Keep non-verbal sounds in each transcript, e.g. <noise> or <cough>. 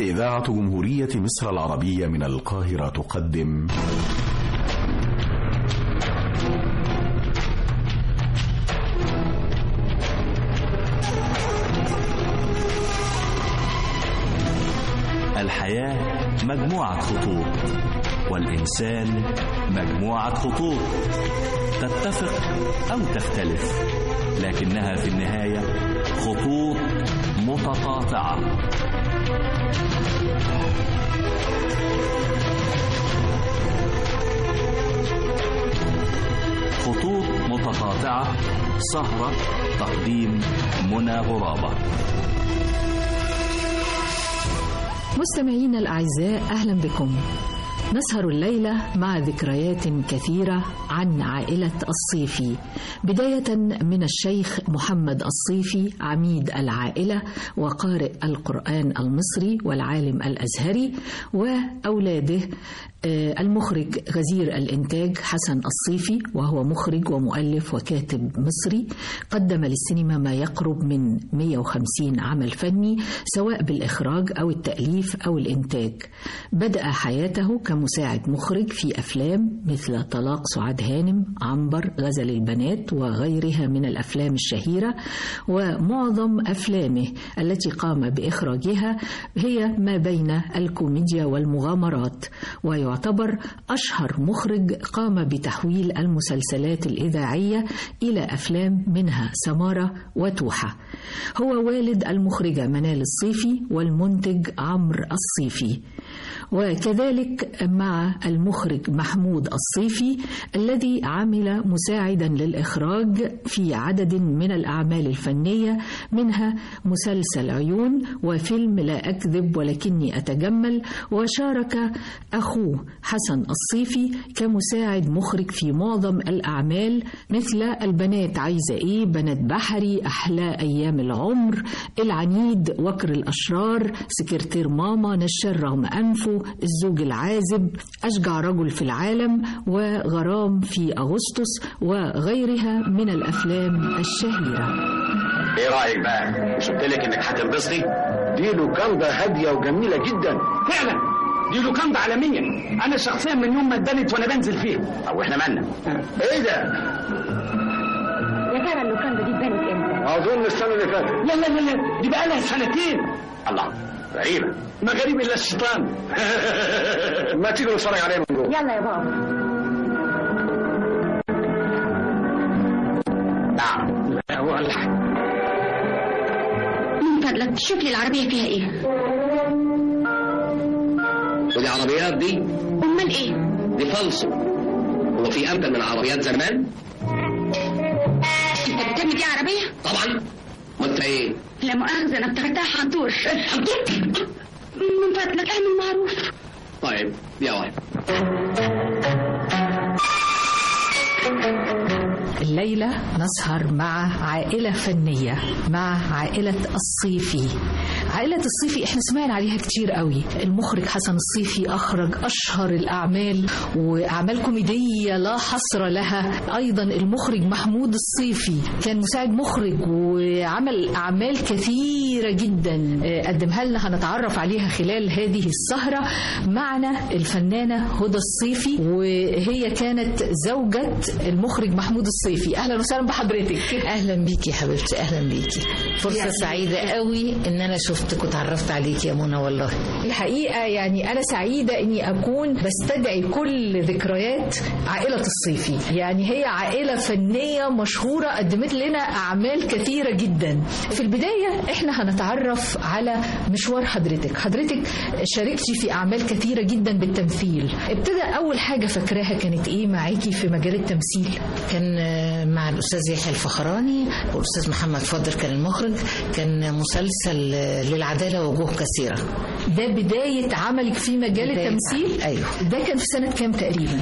إذاعة جمهورية مصر العربية من القاهرة تقدم. الحياة مجموعة خطوط والإنسان مجموعة خطوط. تتفق أو تختلف لكنها في النهاية خطوط متقاطعة. خطوط متقاطعة سهرة تقديم منى غرابة. مستمعينا الأعزاء أهلا بكم. نسهر الليلة مع ذكريات كثيرة عن عائلة الصيفي. بداية من الشيخ محمد الصيفي عميد العائلة وقارئ القرآن المصري والعالم الأزهري وأولاده المخرج غزير الإنتاج حسن الصيفي وهو مخرج ومؤلف وكاتب مصري قدم للسينما ما يقرب من 150 عمل فني سواء بالإخراج أو التأليف أو الإنتاج. بدأ حياته كمساعد مخرج في أفلام مثل طلاق سعاد هانم عنبر غزل البنات وغيرها من الأفلام الشهيرة. ومعظم أفلامه التي قام بإخراجها هي ما بين الكوميديا والمغامرات. ويعتبر يعتبر أشهر مخرج قام بتحويل المسلسلات الإذاعية إلى أفلام منها سمارة وتوحة. هو والد المخرجة منال الصيفي والمنتج عمرو الصيفي. وكذلك مع المخرج محمود الصيفي الذي عمل مساعدا للإخراج في عدد من الأعمال الفنية منها مسلسل عيون وفيلم لا أكذب ولكني أتجمل وشارك أخوه حسن الصيفي كمساعد مخرج في معظم الأعمال مثل البنات عايزة إيه بنات بحري أحلى أيام العمر العنيد وكر الأشرار سكرتير ماما نشر رغم أنفه الزوج العازب أشجع رجل في العالم وغرام في أغسطس وغيرها من الأفلام الشهيرة. إيه رأيك بقى؟ مش قلت لك إنك هتنبسطي؟ دي لوكاندا هادية وجميلة جدا. فعلا. دي لوكاندا عالمية أنا شخصيا من يوم ما اتبنت وأنا بنزل فيها طب وإحنا مالنا. إيه ده؟ يا ترى اللوكاندا دي اتبنت إمتى؟ أظن السنة اللي فاتت. لا لا لا لا. دي بقى لها سنتين. الله غريبة. ما غريب إلا الشيطان. <laughs> ما تيجي نتفرج عليها من جوه. يلا يا بابا. نعم. لا ولا من فضلك شوف لي العربية فيها إيه؟ ودي عربيات دي أمال إيه؟ دي فالصو هو في أمثل من عربيات زمان؟ أنت بتعمل دي عربية؟ طبعا. ما انت إيه؟ لا مؤاخذة أنا افتكرتها حنطور. حنطور؟ من فضلك اعمل معروف. طيب يا واحد. الليلة نسهر مع عائلة فنية مع عائلة الصيفي. عائلة الصيفي إحنا سمعنا عليها كتير قوي. المخرج حسن الصيفي أخرج أشهر الأعمال وأعمال كوميدية لا حصر لها. أيضا المخرج محمود الصيفي كان مساعد مخرج وعمل أعمال كثيرة جدا. قدمها لنا هنتعرف عليها خلال هذه السهرة. معنا الفنانة هدى الصيفي وهي كانت زوجة المخرج محمود الصيفي. أهلا وسهلا بحضرتك. أهلا بيكي يا حبيبتي أهلا بيكي. فرصة يعني- سعيدة قوي إن أنا شفتك وتعرفت عليكي يا منى والله. الحقيقة يعني أنا سعيدة إني أكون بستدعي كل ذكريات عائلة الصيفي. يعني هي عائلة فنية مشهورة قدمت لنا أعمال كثيرة جدا. في البداية إحنا هنتعرف على مشوار حضرتك. حضرتك شاركتي في أعمال كثيرة جدا بالتمثيل. ابتدى أول حاجة فاكراها كانت إيه معاكي في مجال التمثيل؟ كان مع الأستاذ يحيى الفخراني والأستاذ محمد فضل كان المخرج. كان مسلسل للعدالة وجوه كثيرة. ده بداية عملك في مجال التمثيل؟ أيوه. ده كان في سنة كام تقريبا؟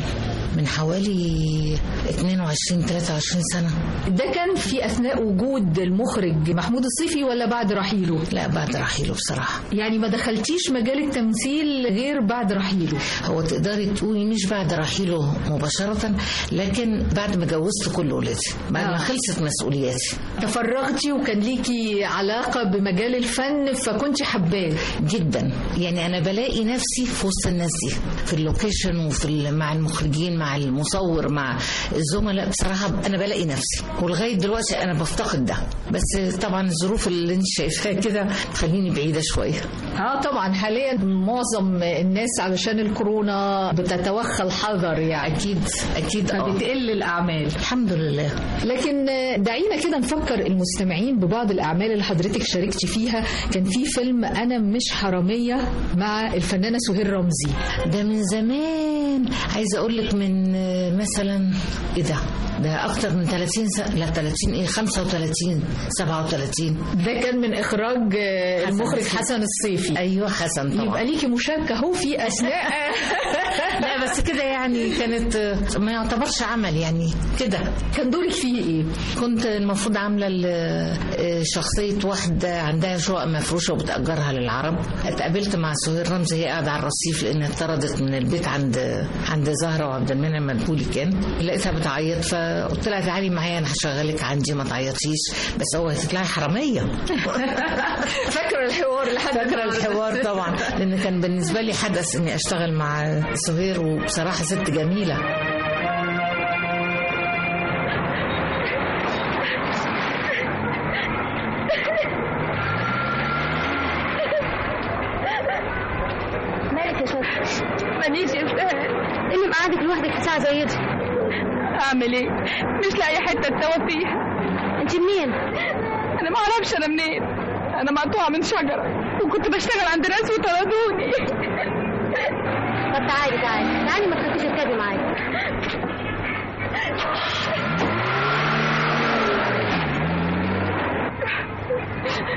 من حوالي 22 23 سنة. ده كان في أثناء وجود المخرج محمود الصيفي ولا بعد رحيله؟ لا بعد رحيله بصراحة. يعني ما دخلتيش مجال التمثيل غير بعد رحيله؟ هو تقدري تقولي مش بعد رحيله مباشرة لكن بعد ما جوزت كل ولادي بعد ما آه. خلصت مسؤولياتي. تفرغتي وكان ليكي علاقة بمجال الفن فكنت حباه. جدا. يعني أنا بلاقي نفسي في وسط الناس دي في اللوكيشن وفي مع المخرجين مع المصور مع الزملاء. بصراحة أنا بلاقي نفسي. ولغاية دلوقتي أنا بفتقد ده. بس طبعا الظروف اللي أنت شايفاها كده تخليني بعيدة شوية. آه طبعا حاليا معظم الناس علشان الكورونا بتتوخى الحذر يعني. أكيد أكيد. آه. فبتقل الأعمال. الحمد لله. لكن دعينا كده نفكر المستمعين ببعض الأعمال اللي حضرتك شاركتي فيها. كان في فيلم أنا مش حرامية مع الفنانة سهير رمزي. ده من زمان. عايزة أقول لك من آه، مثلا إيه ده أكتر من 30 سنه لا 30 إيه 35 37 ده كان من إخراج آه، حسن المخرج الصيفي. حسن الصيفي. أيوه حسن طبعا. يبقى ليكي مشاركة اهو في أثناء. <laughs> <laughs> لا بس كده يعني كانت آه، ما يعتبرش عمل يعني كده. كان دورك فيه إيه؟ كنت المفروض عاملة آه، شخصية واحدة عندها شقق مفروشة وبتأجرها للعرب. اتقابلت مع سهير رمزي هي قاعدة على الرصيف لأن اتطردت من البيت عند عند زهرة وعبد المنعم مدبولي كان. لقيتها بتعيط فقلت لها تعالي معايا أنا هشغلك عندي ما تعيطيش بس هو هتطلعي حرامية. <laughs> فاكرة الحوار لحد فاكرة الحوار طبعا. لأن كان بالنسبة لي حدث إني أشتغل مع سهير وبصراحة ست جميلة. اعمل إيه مش لاقي حتة اتسوى فيها. انت منين؟ أنا ما أعرفش أنا منين. أنا مقطوعة من شجرة. وكنت بشتغل عند ناس وطردوني. طب تعالي تعالي. تعالي ما تخافيش اركبي معايا.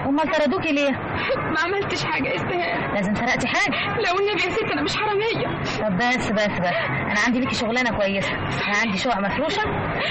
امال طردوكي ليه؟ <laughs> ما عملتش حاجة استهان لازم سرقتي حاجة. لو النبي يا ست أنا مش حرامية. طب بس بس بس. أنا عندي ليكي شغلانة كويسة. أنا عندي شقق مفروشة.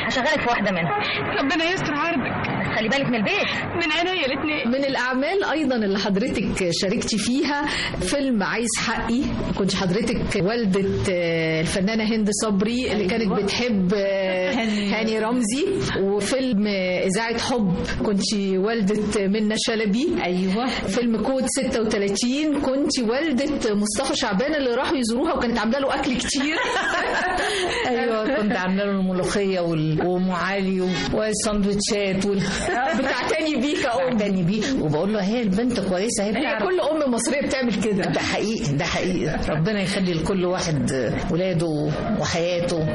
هشغلك في واحدة منهم. ربنا يستر عرضك. خلي بالك من البيت. من عينيا الاثنين من الأعمال أيضا اللي حضرتك شاركتي فيها فيلم عايز حقي. كنت حضرتك والدة آه، الفنانة هند صبري اللي كانت بتحب آه، هاني. رمزي. وفيلم آه، إذاعة حب. كنت والدة منى شلبي. أيوه. فيلم كود 36 كنت والدة مصطفى شعبان اللي راحوا يزوروها وكانت عاملة له أكل كتير. <laughs> أيوه كنت عاملة له الملوخية وال- وأم علي و- والسندوتشات وال... <laughs> بتعتني بيك يا أم. تاني بيه وبقول له هي البنت كويسة هي هي بتعرف. كل أم مصرية بتعمل كده. ده حقيقي ده حقيقي. ربنا يخلي لكل واحد ولاده وحياته.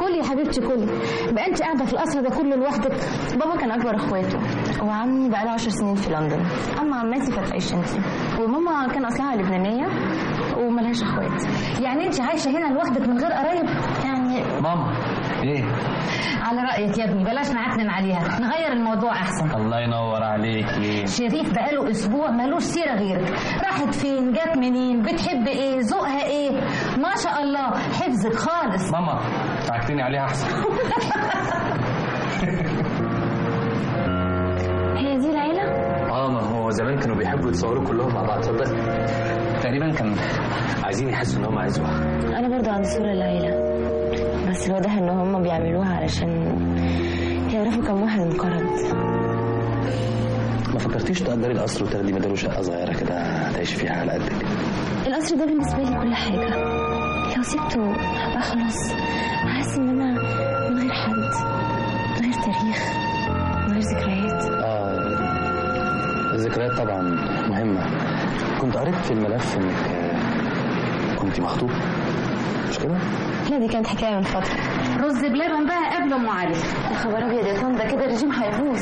كلي يا حبيبتي كلي بقى انت قاعدة في القصر ده كله لوحدك. بابا كان أكبر أخواته. وعمي بقى له 10 سنين في لندن. أما عماتي كانت عايشه انت وماما كان أصلها لبنانية وملهاش أخوات. يعني انت عايشة هنا لوحدك من غير قرايب؟ يعني ماما إيه؟ على رأيك يا ابني بلاش نعكنن عليها. نغير الموضوع أحسن. الله ينور عليك شريف بقاله أسبوع ملوش سيرة غيرك راحت فين؟ جت منين؟ بتحب إيه؟ ذوقها إيه؟ ما شاء الله حفظك خالص. ماما تعكتني عليها أحسن. <laughs> هي دي العيلة؟ آه ما هو زمان كانوا بيحبوا يتصوروا كلهم مع بعض تقريبا كانوا عايزين يحسوا إن هم عايزوها. أنا برضو عندي صورة العيلة. بس الواضح إن هم بيعملوها علشان يعرفوا كم واحد انقرض ما فكرتيش تأجري القصر وتاخدي بداله شقة صغيرة كده هتعيشي فيها على قدك القصر ده بالنسبة لي كل حاجة. لو سبته هبقى خلاص. هحس إن أنا من غير حد من غير تاريخ من غير ذكريات. آه الذكريات طبعا مهمة. كنت قريت في الملف إنك آه، كنت مخطوب. مش كده؟ لا دي كانت حكاية من فترة. رز بلبن بقى قبل ام علي يا خبر ابيض يا طن ده كده الرجيم هيبوظ.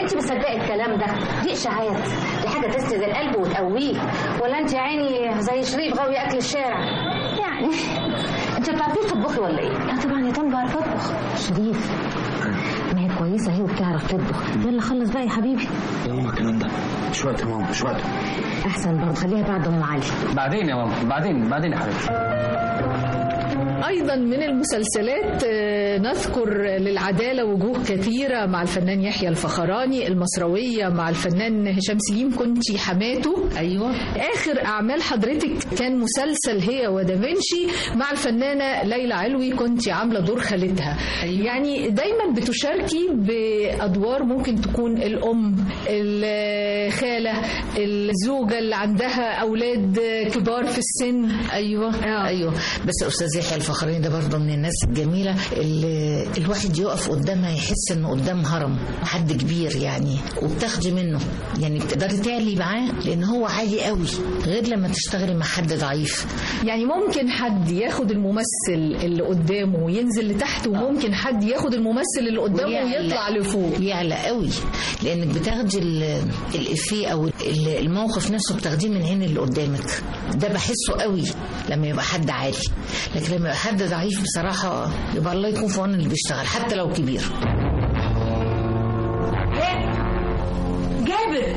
انت مصدقه الكلام ده؟ دي إشاعات. دي حاجة تسند القلب وتقويه. ولا انت يا عيني زي شريف غاوي أكل الشارع؟ يعني انت بتعرفيش تطبخي ولا إيه؟ لا طبعا يا طن بعرف أطبخ. شريف ما هي كويسة أهي وبتعرف تطبخ. يلا خلص بقى يا حبيبي. يا ماما الكلام ده. مش وقت يا ماما مش وقت. أحسن برضه خليها بعد أم علي. بعدين يا ماما بعدين بعدين يا حبيبتي. أيضا من المسلسلات آه، نذكر للعدالة وجوه كثيرة مع الفنان يحيى الفخراني المصروية مع الفنان هشام سليم كنتي حماته أيوة. آخر أعمال حضرتك كان مسلسل هي ودافنشي مع الفنانة ليلى علوي كنتي عاملة دور خالتها. أيوة. يعني دايما بتشاركي بأدوار ممكن تكون الأم الخالة الزوجة اللي عندها أولاد كبار في السن. أيوه. آه. أيوه. بس أستاذ يحيى الفخراني ده برضه من الناس الجميلة اللي الواحد يقف قدامها يحس إنه قدام هرم حد كبير يعني وبتاخدي منه. يعني بتقدري تعلي معاه لأن هو عالي قوي غير لما تشتغلي مع حد ضعيف. يعني ممكن حد ياخد الممثل اللي قدامه وينزل لتحت وممكن حد ياخد الممثل اللي قدامه. ويطلع لفوق. يعلى قوي. لأنك بتاخدي ال- الإفيه أو ال- الموقف نفسه بتاخديه من عين اللي قدامك. ده بحسه قوي لما يبقى حد عالي. لكن لما يبقى حد ضعيف بصراحة يبقى الله يكون عون اللي بيشتغل حتى لو كبير. جابر!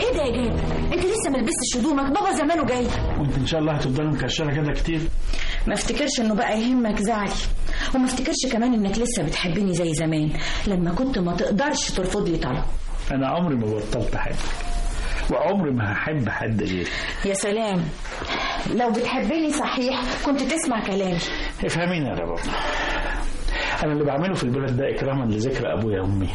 إيه ده يا جابر؟ أنت لسه ما لبستش هدومك؟ بابا زمانه جاي. وأنت إن شاء الله هتفضلي مكشرة كده كتير. ما افتكرش إنه بقى يهمك زعلي وما افتكرش كمان إنك لسه بتحبني زي زمان. لما كنت ما تقدرش ترفض لي طلب. أنا عمري ما بطلت أحبك. وعمري ما هحب حد غيري. يا سلام. لو بتحبني صحيح كنت تسمع كلامي. افهميني يا رباب أنا اللي بعمله في البلد ده إكراما لذكر أبويا وأمي.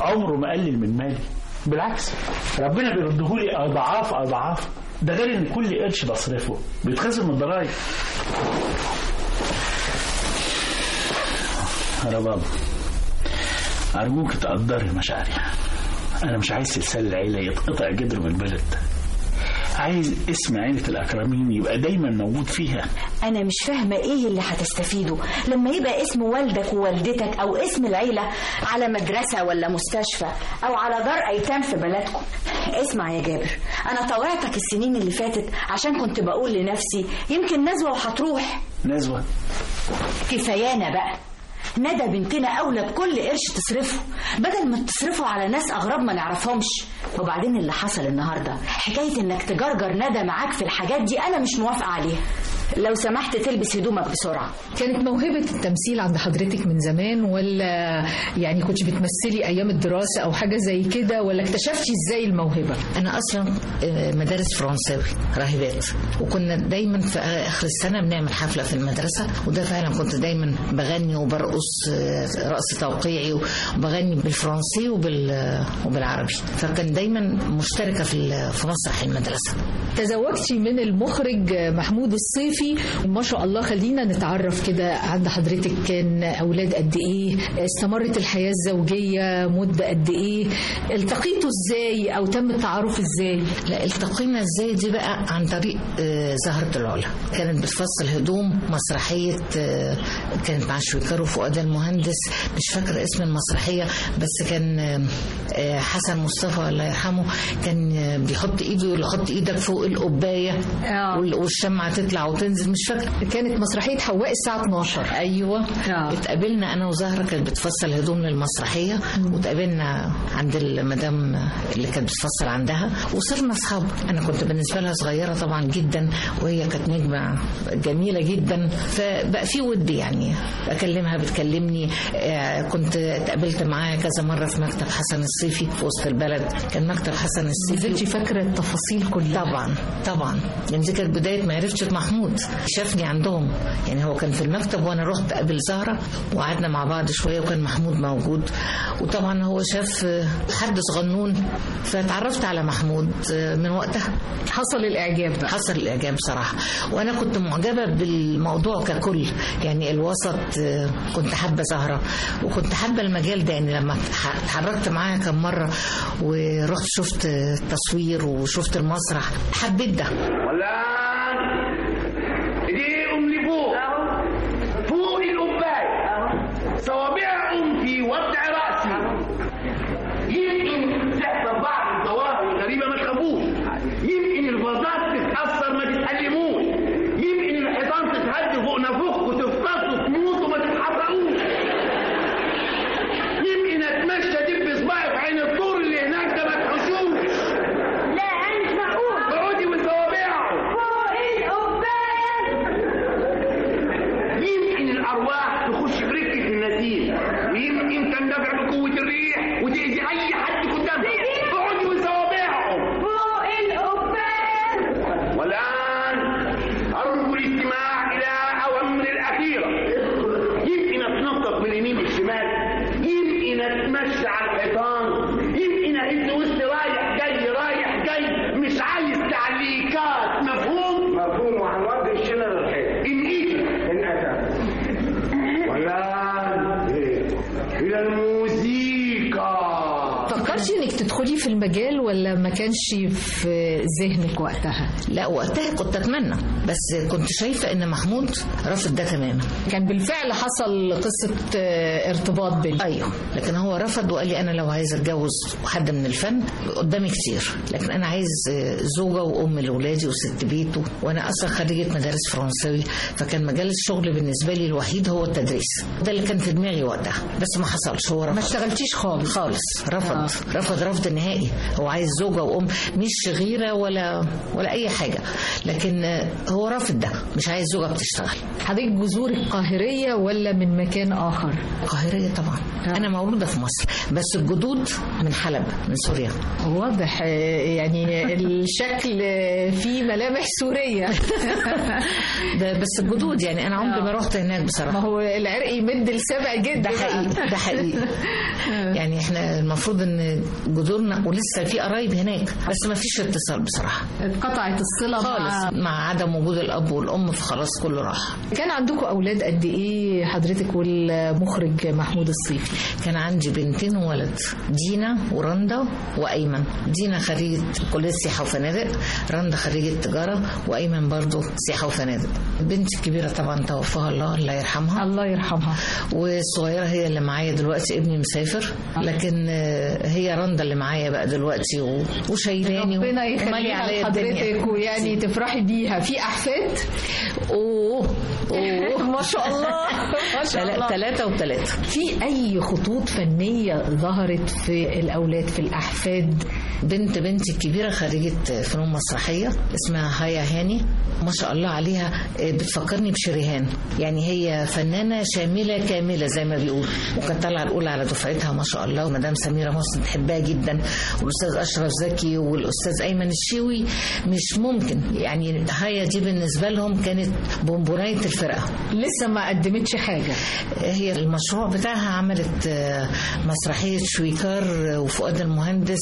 عمره ما قلل من مالي. بالعكس ربنا بيردهولي أضعاف أضعاف. ده غير إن كل قرش بصرفه. بيتخصم من الضرايب يا رباب أرجوك تقدري مشاعري. أنا مش عايز سلسال العيله يتقطع جدره من البلد عايز اسم عيلة الأكرمين يبقى دايما موجود فيها. أنا مش فاهمة إيه اللي هتستفيده. لما يبقى اسم والدك ووالدتك أو اسم العيلة على مدرسة ولا مستشفى أو على دار أيتام في بلدكم. اسمع يا جابر أنا طوعتك السنين اللي فاتت عشان كنت بقول لنفسي يمكن نزوة وهتروح. نزوة. كفايانا بقى. ندى بنتنا أولى بكل قرش تصرفه بدل ما تصرفه على ناس أغراب ما نعرفهمش. وبعدين اللي حصل النهارده حكاية إنك تجرجر ندى معاك في الحاجات دي أنا مش موافقة عليها. لو سمحت تلبس هدومك بسرعة. كانت موهبة التمثيل عند حضرتك من زمان ولا يعني كنت بتمثلي أيام الدراسة أو حاجة زي كده ولا اكتشفتي إزاي الموهبة؟ أنا أصلا آه، مدارس فرنساوي راهبات. وكنا دايما في آخر السنة بنعمل حفلة في المدرسة وده فعلا كنت دايما بغني وبرقص آه، رقص توقيعي وبغني بالفرنسي وبال وبالعربي. فكان دايما مشتركة في مسرح المدرسة. تزوجتي من المخرج محمود الصيفي ما شاء الله خلينا نتعرف كده عند حضرتك كان أولاد قد إيه استمرت الحياة الزوجية مدة قد إيه التقيتوا إزاي أو تم التعارف إزاي؟ لا التقينا إزاي دي بقى عن طريق آه، زهرة العلا. كانت بتفصل هدوم مسرحية آه، كانت مع شويكار وفؤاد المهندس. مش فاكرة اسم المسرحية بس كان آه، حسن مصطفى الله يرحمه كان بيحط إيده يقول له حط إيدك فوق القباية وال- والشمعة تطلع وتنزل. مش فاكرة كانت مسرحية حواء الساعة 12 أيوه. اتقابلنا أنا وزهرة كانت بتفصل هدوم للمسرحية واتقابلنا عند المدام اللي كانت بتفصل عندها وصرنا أصحاب. أنا كنت بالنسبة لها صغيرة طبعا جدا وهي كانت نجمة جميلة جدا. فبقى في ود يعني بكلمها بتكلمني. آه، كنت اتقابلت معاها كذا مرة في مكتب حسن الصيفي في وسط البلد. كان مكتب حسن الصيفي. فاكرة التفاصيل كلها. طبعا طبعا. يعني دي كانت بداية معرفتي بمحمود شافني عندهم. يعني هو كان في المكتب وأنا رحت قابل زهرة وقعدنا مع بعض شوية وكان محمود موجود. وطبعا هو شاف حد صغنون فتعرفت على محمود من وقتها. حصل الإعجاب بقى. حصل الإعجاب صراحة وأنا كنت معجبة بالموضوع ككل. يعني الوسط كنت حابة زهرة. وكنت حابة المجال ده. يعني لما اتح- اتحركت معاها كم مرة ورحت شفت آه، تصوير وشفت المسرح حبيت ده ولا ايديهم لفوق فوق القباية صوابعهم في وضع رأسي يمكن تحصل بعض الظواهر الغريبة ما تخافوش يمكن الفازات تتأثر ما تتألموش يمكن الحيطان تتهد فوق نافوخ وتفقصوا تموتوا ما تتحرقوش يمكن اتمشى دب صباعي في عين الطور اللي هناك ده ما تحشوش لا أنا مش معقول اقعدي وصوابعهم مفهوم وهنودي الشنر الحيط ان ايدي ان اتى ولا إلى الموسيقى فكرتي انك تدخلي في المجال ولا ما كانش في ذهنك وقتها؟ لا وقتها كنت أتمنى بس كنت شايفة إن محمود رافض ده تماما. كان بالفعل حصل قصة آه، ارتباط بينكم أيوه. لكن هو رفض وقال لي أنا لو عايز أتجوز حد من الفن قدامي كتير. لكن أنا عايز زوجة وأم لأولادي وست بيت و- وأنا أصلا خريجة مدارس فرنساوي. فكان مجال الشغل بالنسبة لي الوحيد هو التدريس. ده اللي كان في دماغي وقتها. بس ما حصلش. هو رفض. ما اشتغلتيش خالص. خالص. رفض. آه. رفض رفض نهائي. هو عايز زوجة وأم مش غيرة ولا ولا أي حاجة. لكن آه، هو رافض ده. مش عايز زوجة بتشتغل. حضرتك جذورك قاهريه ولا من مكان آخر؟ قاهريه طبعا. أنا مولودة في مصر بس الجدود من حلب من سوريا. واضح. آه، يعني الشكل آه، فيه ملامح سورية. <laughs> ده بس الجدود يعني أنا عمري ما رحت هناك بصراحة. ما هو العرق يمد لسبع جد. ده حقيقي ده حقيقي. <laughs> يعني إحنا المفروض إن جذورنا ولسه في قرايب هناك بس ما فيش اتصال بصراحة. اتقطعت الصلة خالص مع مع عدم وجود الأب والأم فخلاص كله راح. كان عندكم قد إيه حضرتك والمخرج محمود الصيفي؟ كان عندي بنتين وولد دينا ورندا وأيمن. دينا خريجة كلية سياحة وفنادق رندا خريجة تجارة وأيمن برضو سياحة وفنادق. بنتي الكبيرة طبعا توفاها الله الله يرحمها. الله يرحمها. والصغيرة هي اللي معايا دلوقتي ابني مسافر. لكن آه، هي رندا اللي معايا بقى دلوقتي وشايلاني ربنا يخليها. لحضرتك ويعني تفرحي بيها. في أحفاد؟ أوه أوه. <laughs> ما شاء الله. <laughs> ما شاء الله. ثلاثة وثلاثة في أي خطوط فنية ظهرت في الأولاد في الأحفاد؟ بنت بنتي الكبيرة خريجة فنون مسرحية اسمها هيا هاني. ما شاء الله عليها. بتفكرني بشريهان. يعني هي فنانة شاملة كاملة زي ما بيقول. وكانت طالعة الأولى على دفعتها ما شاء الله. ومدام سميرة محسن بتحبها جدا. والأستاذ أشرف زكي والأستاذ أيمن الشيوي مش ممكن. يعني هيا دي بالنسبة لهم كانت بونبوناية الفرقة. لسه ما قدمتش حاجة. هي المشروع بتاعها عملت آه، مسرحية شويكار وفؤاد المهندس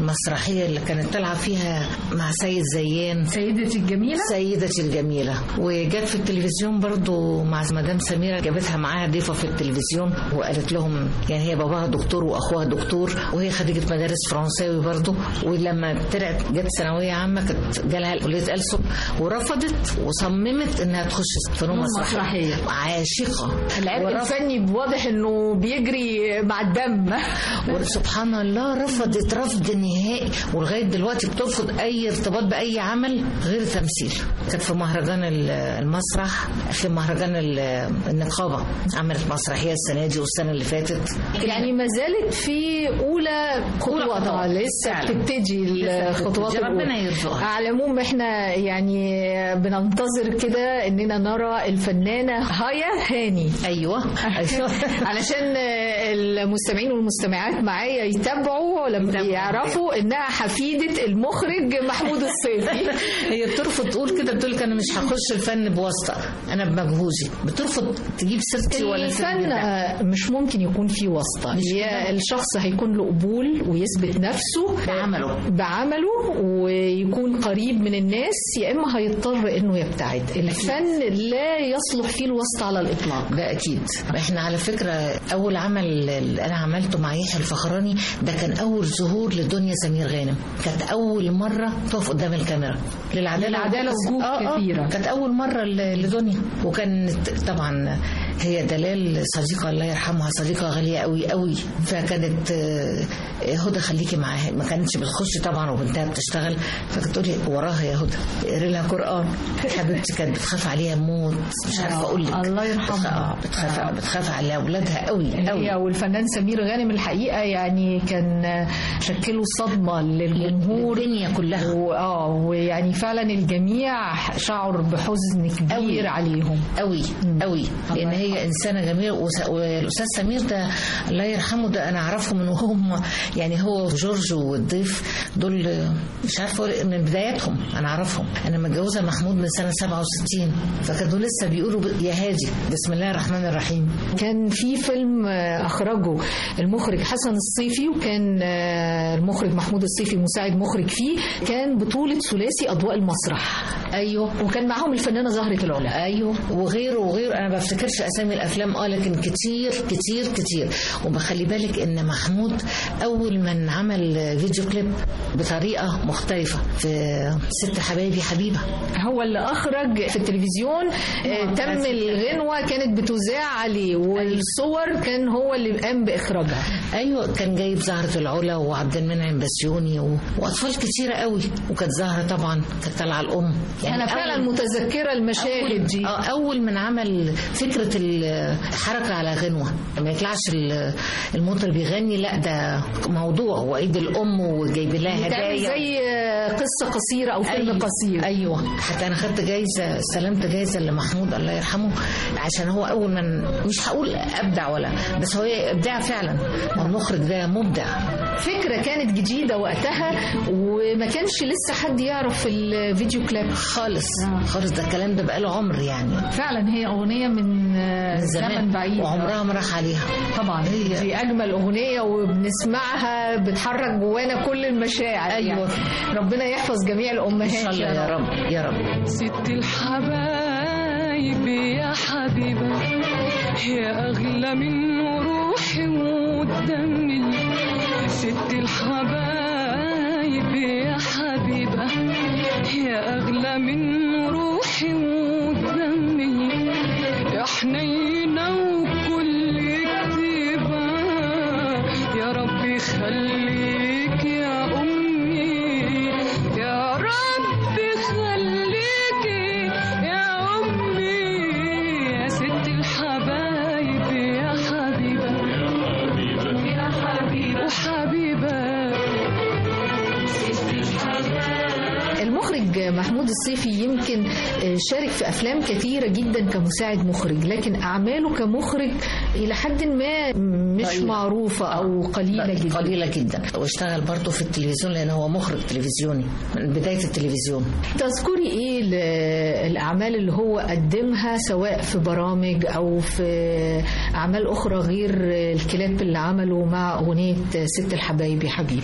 المسرحية اللي كانت تلعب فيها مع سيد زيان. سيدتي الجميلة؟ سيدتي الجميلة. وجت في التلفزيون برضو مع مدام سميرة جابتها معاها ضيفة في التلفزيون وقالت لهم يعني هي باباها دكتور وأخوها دكتور وهي خريجة مدارس فرنساوي برضو. ولما طلعت جت ثانوية عامة كانت جالها كلية ألسن ورفضت وصممت إنها تخش فنون مسرحية. عاشقة العرق ورفض- الفني بواضح إنه بيجري مع الدم <laughs> وسبحان الله رفضت رفض نهائي ولغاية دلوقتي بترفض أي ارتباط بأي عمل غير التمثيل كانت في مهرجان ال- المسرح في مهرجان ال- النقابة عملت مسرحيه السنة دي والسنة اللي فاتت يعني ما زالت في أولى خطواتها خطوات. لسه فعلا. بتبتدي لسه الخطوات. ربنا. يرزقها. على العموم إحنا يعني بننتظر كده إننا نرى الفنانة هيا هاني. أيوه. أيوه. <laughs> علشان المستمعين والمستمعات معايا يتابعوا لما يعرفوا إنها حفيدة المخرج محمود الصيفي. <laughs> هي بترفض تقول كده بتقول لك أنا مش هخش الفن بواسطة. أنا بمجهوزي بترفض تجيب سيرتي ولا الفن مش ممكن يكون فيه هي كده. الشخص هيكون له قبول ويثبت نفسه بعمله. بعمله ويكون قريب من الناس يا إما هيضطر إنه يبتعد. الفن لا يصلح فيه الواسطة على الإطلاق ده أكيد. إحنا على فكرة أول عمل اللي أنا عملته مع يحيى الفخراني ده كان أول ظهور لدنيا سمير غانم. كانت أول مرة تقف قدام الكاميرا. للعدالة للعدالة وجوه آه، آه، كثيرة. كانت أول مرة لدنيا. وكانت طبعا هي دلال صديقة الله يرحمها صديقة غالية قوي قوي فكانت آه، هدى خليكي معاها. ما كانتش بتخش طبعا وبنتها بتشتغل. فكانت تقول لي وراها يا هدى اقري لها قرآن. حبيبتي كانت بتخاف عليها موت. مش عارفة أقول لك الله يرحمها. بتخاف بتخاف على أولادها قوي قوي والفنان سمير غانم الحقيقة يعني كان شكلوا صدمة للجمهور. الدنيا كلها. واه ويعني فعلا الجميع شعر بحزن كبير أوي. عليهم. قوي قوي لأن هي هي إنسانة جميلة والأستاذ سمير ده الله يرحمه ده أنا أعرفه من وهم يعني هو جورج والضيف دول مش عارفة أقول- من بداياتهم أنا أعرفهم. أنا متجوزة محمود من سنة 67 فكانوا لسه بيقولوا يا هادي بسم الله الرحمن الرحيم. كان في فيلم أخرجه المخرج حسن الصيفي وكان آه، المخرج محمود الصيفي مساعد مخرج فيه كان بطولة ثلاثي أضواء المسرح. أيوه. وكان معاهم الفنانة زهرة العلا. أيوه. وغيره وغيره أنا ما بفتكرش اسامي الأفلام آه لكن كتير كتير كتير. وبخلي بالك إن محمود أول من عمل فيديو كليب بطريقة مختلفة في ست حبايبي حبيبة. هو اللي أخرج في التلفزيون آه، تم الغنوة كانت بتذاع عليه والصور كان هو اللي قام بإخراجها. أيوه كان جايب زهرة العلا وعبد المنعم بسيوني و... وأطفال كتيرة قوي. وكانت زهرة طبعا كانت طالعة الأم. أنا فعلا متذكرة المشاهد دي. آه أول من عمل فكرة الحركة على غنوة. ما يطلعش ال- المطرب يغني لا ده موضوع. وعيد الأم وجايب لها هدايا. زي آه، قصة قصيرة أو فيلم أيوة. قصير. أيوه. حتى أنا خدت جايزة استلمت جايزة لمحمود الله يرحمه عشان هو أول من مش هقول أبدع ولا بس هو إبداع فعلا. المخرج ده مبدع. فكرة كانت جديدة وقتها وما كانش لسه حد يعرف الفيديو كليب خالص. خالص ده الكلام ده بقاله عمر يعني. فعلا هي أغنية من آه، من زمان زمن بعيد. وعمرها ما راح عليها. طبعا هي- دي أجمل أغنية وبنسمعها بتحرك جوانا كل المشاعر أيوة. يعني ربنا يحفظ جميع الأمهات. إن شاء الله يا رب يا رب. ست الحبايب يا حبيبة يا أغلى من روحي ودمي ست الحبايب يا حبيبة يا أغلى من روحي ودمي يا حنينة وكل كتيبة يا رب يخليك محمود الصيفي يمكن آه، شارك في أفلام كثيرة جدا كمساعد مخرج لكن أعماله كمخرج إلى حد ما مش ضئيلة. معروفة أو قليلة جدا. قليلة جدا. واشتغل برضه في التلفزيون لأن هو مخرج تلفزيوني من بداية التلفزيون. تذكري إيه ال- الأعمال اللي هو قدمها سواء في برامج أو في أعمال أخرى غير الكلاب اللي عمله مع أغنية ست الحبايب يا حبيبي؟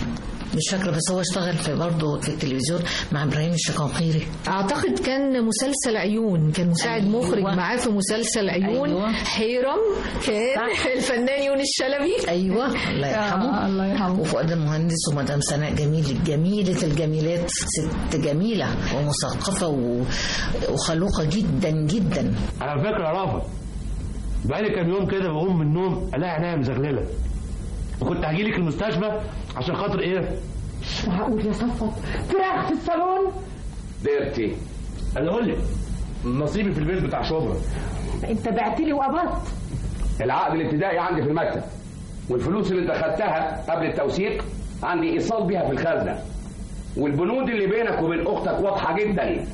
مش فاكرة بس هو اشتغل في برضه في التلفزيون مع إبراهيم الشقنقيري أعتقد كان مسلسل عيون كان مساعد أيوة. مخرج معاه في مسلسل عيون. أيوة. حيرم كان صح. <laughs> الفنان يونس شلبي. أيوة الله يرحمه. آه، الله يرحمه. وفؤاد المهندس ومدام سناء جميل جميلة الجميلات ست جميلة ومثقفة و- وخلوقة جدا جدا. على فكرة يا رافض بقالي كام يوم كده بقوم من النوم ألاقي عينيا مزغللة. وكنت هاجي لك المستشفى عشان خاطر إيه؟ معقول يا صفوت فراخ في الصالون؟ ديرتي. أنا أقول لك نصيبي في البيت بتاع شبرا. انت بعت لي وقبضت. العقد الابتدائي عندي في المكتب والفلوس اللي انت خدتها قبل التوثيق عندي ايصال بيها في الخزنة. والبنود اللي بينك وبين أختك واضحة جدا.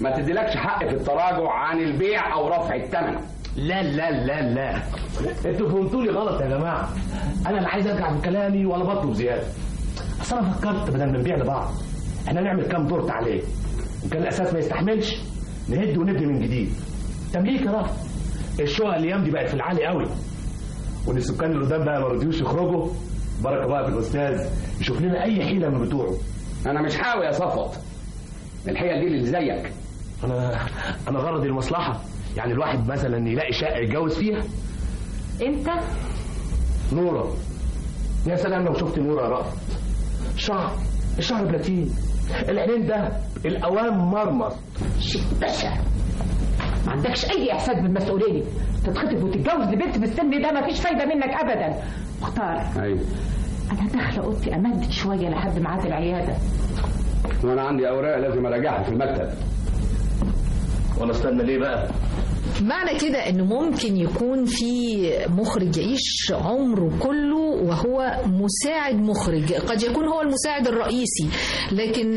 ما تديلكش حق في التراجع عن البيع أو رفع الثمن. لا لا لا لا. أنتوا فهمتوني غلط يا جماعة. أنا لا عايز أرجع في كلامي ولا بطلب زيادة. اصل أنا فكرت بدل ما نبيع لبعض إحنا نعمل كام دورت عليه وكان الأساس ما يستحملش نهد ونبني من جديد. تمليك يا الشقق الأيام دي بقت في العالي قوي. وإن السكان اللي قدام بقى ما رضيوش يخرجوا بركه بقى في الاستاذ يشوف لنا أي حيلة من بتوعه. أنا مش حاوي يا صفوت. الحيل دي اللي زيك. أنا أنا غرضي المصلحة. يعني الواحد مثلا يلاقي شقة يتجوز فيها؟ انت؟ نورة. يا سلام لو شفت نورة يا رأفت شعر. الشعر بلاتين. العينين ده الأوام مرمر. شيء بشع. ما عندكش أي إحساس بالمسؤولية. تتخطب وتتجوز لبنت في السن ده ما فيش فايدة منك ابدا. مختار أيوه. أنا داخلة أوضتي امدد شوية لحد ميعاد العيادة. وأنا عندي أوراق لازم أراجعها في المكتب. وأنا استنى ليه بقى؟ معنى كده انه ممكن يكون في مخرج يعيش عمره كله وهو مساعد مخرج. قد يكون هو المساعد الرئيسي لكن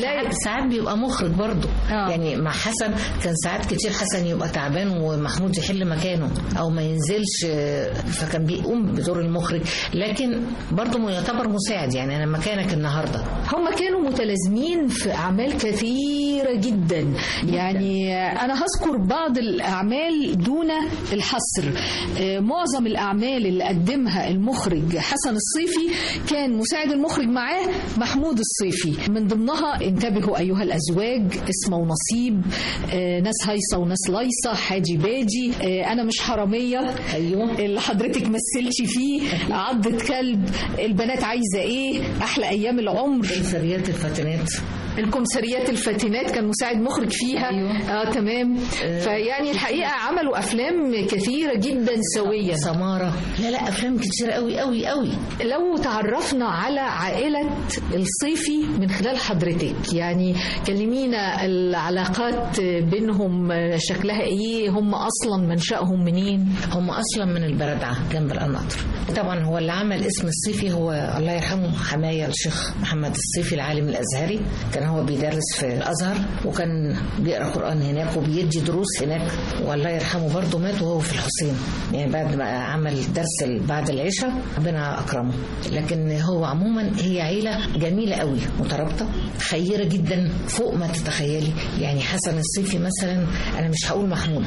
لا ساعات بيبقى مخرج برضه. آه. يعني مع حسن كان ساعات كتير حسن يبقى تعبان ومحمود يحل مكانه أو ما ينزلش فكان بيقوم بدور المخرج. لكن برضه يعتبر مساعد. يعني أنا مكانك النهارده. هم كانوا متلازمين في أعمال كثيرة جدا. يعني أنا هذكر بعض الأعمال دون الحصر. معظم الأعمال اللي قدمها المخرج حسن الصيفي كان مساعد المخرج معاه محمود الصيفي. من ضمنها انتبهوا أيها الأزواج اسمه ونصيب ناس هيصة وناس ليصة حاجي باجي أنا مش حرامية. أيوه. اللي حضرتك مثلتي فيه. عضة كلب. البنات عايزة إيه؟ أحلى أيام العمر. كمسريات الفاتنات. الكمسريات الفاتنات. كان مساعد مخرج فيها. أيوة. آه تمام. آه. فيعني الحقيقة عملوا أفلام كثيرة جدا سويا سمارة. لا لا أفلام كتير قوي قوي قوي لو تعرفنا على عائلة الصيفي من خلال حضرتك يعني كلمينا العلاقات بينهم شكلها إيه هم أصلا منشأهم منين؟ هم أصلا من البردعه جنب القناطر طبعا هو اللي عمل اسم الصيفي هو الله يرحمه حماية الشيخ محمد الصيفي العالم الأزهري. كان هو بيدرس في الأزهر. وكان بيقرأ قرآن هناك وبيدي دروس هناك والله يرحمه برضه مات وهو في الحسين يعني بعد ما عمل درس بعد العشاء ربنا أكرمه. لكن هو عموما هي عيلة جميلة قوي مترابطة خيرة جدا فوق ما تتخيلي. يعني حسن الصيفي مثلا أنا مش هقول محمود.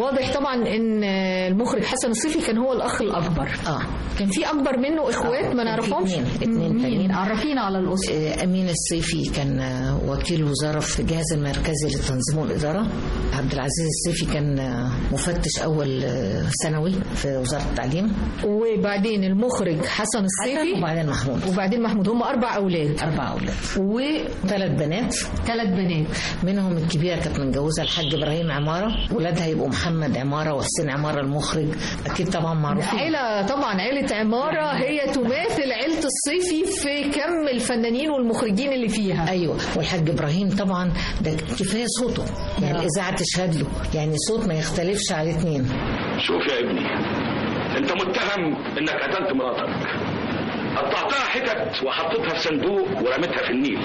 واضح طبعا إن المخرج حسن الصيفي كان هو الأخ الأكبر. آه. كان في أكبر منه إخوات ما نعرفهمش؟ اثنين اثنين تانيين. عرفينا على الأسرة. أمين الصيفي كان وكيل وزارة في الجهاز المركزي للتنظيم والاداره عبد العزيز الصيفي كان مفتش أول ثانوي في وزارة التعليم. وبعدين المخرج حسن الصيفي <laughs> وبعدين محمود. وبعدين محمود. هم أربع أولاد. أربع أولاد. وثلاث بنات. ثلاث بنات. منهم الكبيرة كانت متجوزة الحاج إبراهيم عمارة. ولادها يبقوا محمد عمارة وحسين عمارة المخرج. أكيد طبعا معروفين. عيلة طبعا عيلة عمارة هي تماثل عيلة الصيفي في كم الفنانين والمخرجين اللي فيها. أيوه. والحاج إبراهيم طبعا ده كفاية صوته. يعني الاذاعه تشهد له. يعني صوت ما يختلفش على اثنين شوف يا ابني أنت متهم إنك قتلت مراتك. قطعتها حتت وحطيتها في صندوق ورميتها في النيل.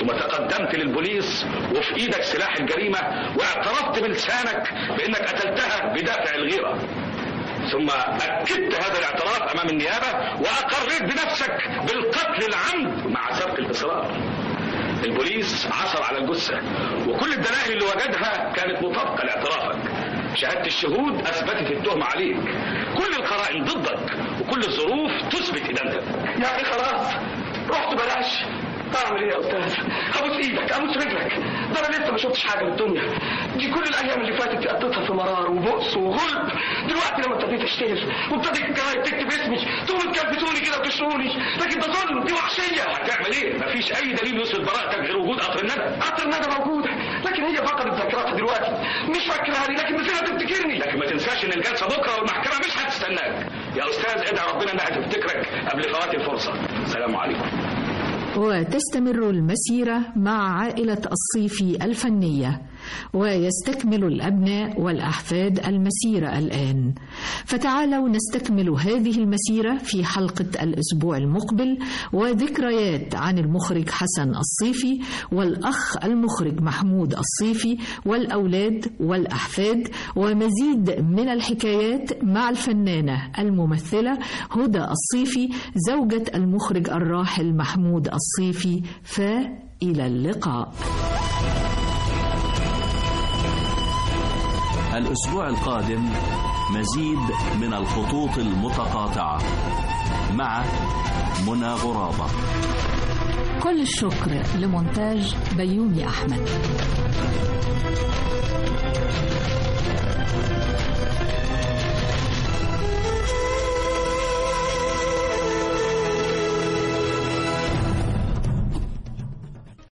ثم تقدمت للبوليس وفي إيدك سلاح الجريمة واعترفت بلسانك بإنك قتلتها بدافع الغيرة. ثم أكدت هذا الاعتراف أمام النيابة وأقريت بنفسك بالقتل البوليس عثر على الجثة وكل الدلائل اللي وجدها كانت مطابقة لاعترافك. شهادة الشهود أثبتت التهمه عليك. كل القرائن ضدك وكل الظروف تثبت ادانتك يعني خلاص رحت بلاش اعمل إيه يا أستاذ. ابوس إيدك ابوس رجلك ده أنا لسه ما شفتش حاجة في الدنيا دي كل الأيام اللي فاتت قضيتها في مرار وبؤس وغلب دلوقتي لما ابتديت اشتغل وابتديت تكتب اسمي تقوموا تكبسوني كده وتشروني. لكن ده ظلم دي وحشية. هتعمل إيه؟ مفيش أي دليل يثبت براءتك غير وجود قطر الندى قطر الندى موجودة لكن هي فقدت ذاكرتها دلوقتي. مش فاكرها لي لكن مصيرها تفتكرني. لكن ما تنساش إن الجلسة بكرة والمحكمة مش هتستناك. يا أستاذ ادعي ربنا إنها تفتكرك قبل فوات الفرصة. السلام عليكم. وتستمر المسيرة مع عائلة الصيفي الفنية. ويستكمل الأبناء والأحفاد المسيرة الآن. فتعالوا نستكمل هذه المسيرة في حلقة الأسبوع المقبل وذكريات عن المخرج حسن الصيفي والأخ المخرج محمود الصيفي والأولاد والأحفاد ومزيد من الحكايات مع الفنانة الممثلة هدى الصيفي زوجة المخرج الراحل محمود الصيفي. فإلى اللقاء. الأسبوع القادم مزيد من الخطوط المتقاطعة مع منى غرابة. كل الشكر لمونتاج بيومي أحمد.